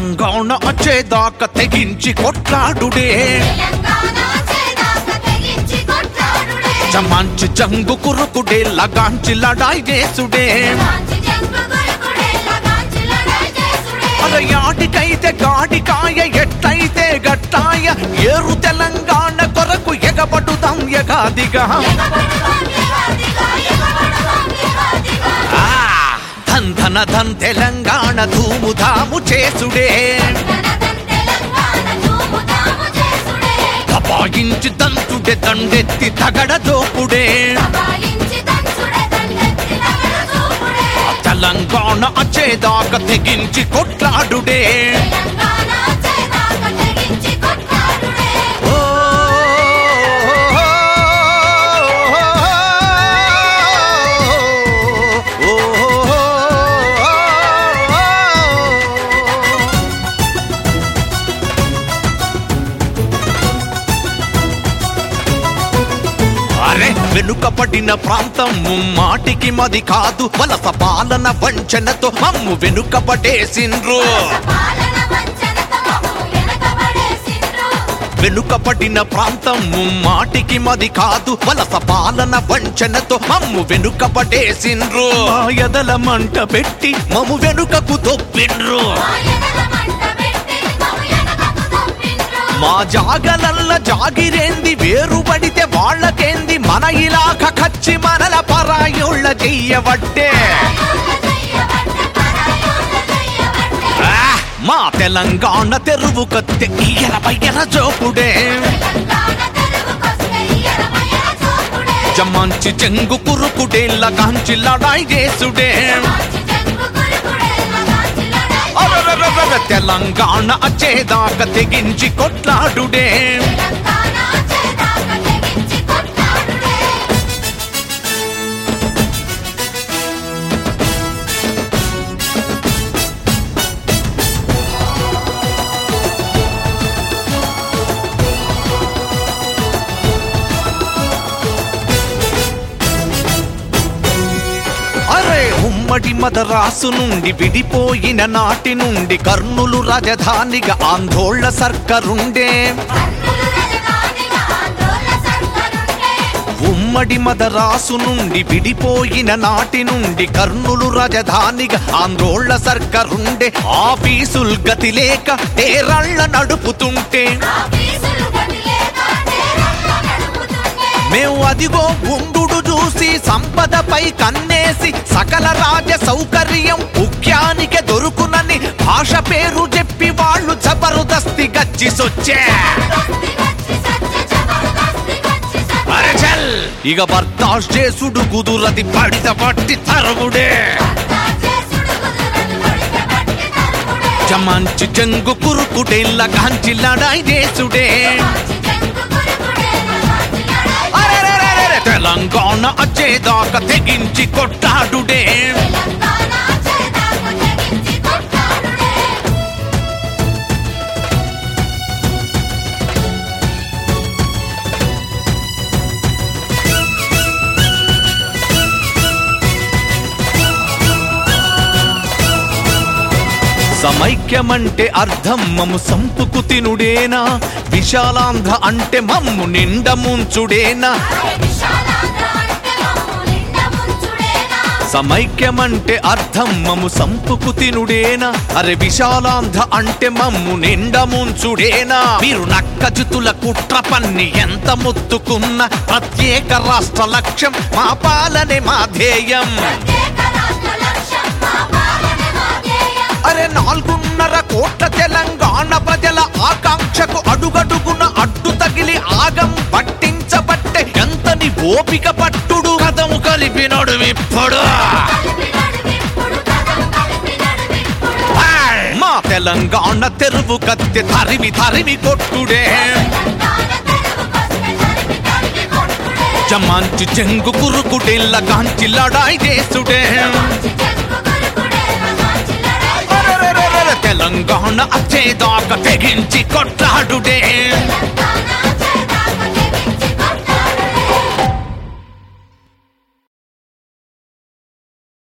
తెలంగాణ వచ్చేదాకా తెగించి కొట్లాడుడే. తెలంగాణ చమాంచి జంగు కురుకుడే లగాంచి లడాయి చేసుడే. కాంచి యాటికైతే గాడికాయ ఎట్లయితే గట్టాయ ఏరు తెలంగాణ కొరకు ఎగబడుదాం ఎగాదిగా ఎగాదిగా ధన్ ధన తెలంగాణ ధూముధాము చేసుడే. ధనధన్ తెలంగాణ దబాయించి దంతుడే దండెత్తి తగడ దోపుడే. తెలంగాణ వచ్చేదాకా తెగించి కొట్లాడుడే. వెనుకబడిన ప్రాంతం మాటికి మది కాదు. వలస పాలన వంచనతో మమ్ము వెనుకబడేసిండ్రు. పాలన వంచనతో మమ్ము వెనకబడేసిండ్రు వెనుకబడిన ప్రాంతం మాటికి మది కాదు. వలస పాలన వంచనతో మమ్ము వెనుకబడేసిండ్రు. ఎదల మంట పెట్టి మమ్ము వెనుకకు దొప్పిండ్రు మా జాగలల్ల జాగిరేంది వేరుబడితే వాళ్ళకేంది? మన ఇలాక కచ్చి మనల పరాయుళ్ళ చెయ్యబట్టే. మా తెలంగాణ తెరువు కత్తె ఇయ్యల బయ్యల జోకుడే తెలంగాణ చెంగు కురుకుడేళ్ళ కాంచి లడాయి చేసుడే. తెలంగాణ అచ్చేదాకా తెగించి కొట్లాడుడే. ఉమ్మడి మదరాసు నుండి విడిపోయిన నాటి నుండి కర్నూలు రాజధానిగా ఆందోళన సర్కరుండే. ఉమ్మడి మదరాసు నుండి విడిపోయిన నాటి నుండి కర్నూలు రాజధానిగా ఆందోళన సర్కరుండే. ఆఫీసుల్ గతి లేక టేరళ్ళ నడుపుతుంటే. మేము అదిగో చూసి సంపదపై కన్నేసి సకల రాజ సౌకర్యం ముఖ్యానికి దొరుకునని భాష పేరు చెప్పి వాళ్ళు జబరుదస్తి గచ్చి సొచ్చే. ఇక బర్దాష్ చేసుడు కుదురది పడిత పట్టి తరుగుడే. చమంచి చెంగు కురుకుటేళ్ళ కాంచి లడాయి చేసుడే. తెలంగాణ అచ్చేదాకా తెగించి కొట్టాడుడే. సమైక్యమంటే అర్థం మమ్ము సంపుకు తినుడేనా? విశాలాంధ్ర అంటే మమ్ము నిండముంచుడేనా? సమైక్యమంటే అర్థం మము సంపుకు తినుడేనా? అరే విశాలాంధ్ర అంటే మమ్ము నిండముంచుడేనా మీరు నక్కజుతుల కుట్ర పన్ని ఎంత ముత్తుకున్న ప్రత్యేక రాష్ట్ర లక్ష్యం మా పాలనే మా ధ్యేయం. అరే నాలుగున్నర కోట్ల తెలంగాణ ప్రజల ఆకాంక్షకు అడుగడుగున అడ్డు తగిలి ఆగం పట్టించబట్టే ఎంతని ఓపిక పట్టి కలిపినడు ఇప్పుడు. మా తెలంగాణ తెరువు కత్తె తరిమి తరిమి కొట్టుడే. జమాంచి చెంగు కురుకుడే లగాంచి లడాయి చేసుడే. కాంచి లడాయి అరెరెరెరెరె, తెలంగాణ అచ్చేదాకా తెగించి కొట్లాడుడే.